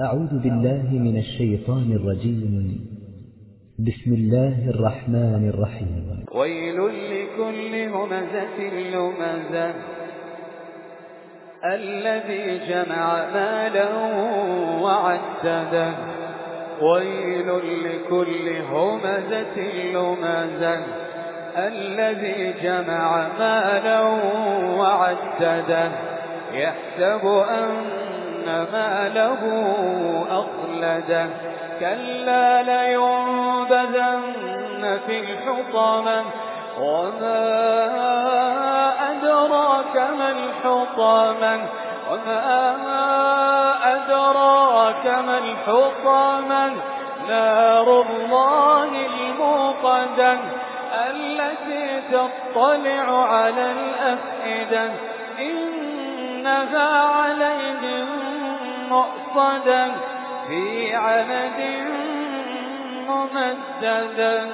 أعوذ بالله من الشيطان الرجيم. بسم الله الرحمن الرحيم. ويل لكل همزة لمزة. الذي جمع مالا وعدده. ويل لكل همزة لمزة. الذي جمع مالا وعدده. يحسب أن ماله أخلده. كلا لينبذن في الحطمة. وما أدراك ما الحطمة. وما أدراك ما الحطمة. نار الله الموقدة. التي تطلع على الأفئدة. إنها عليهم مؤصدا في عمد ممددا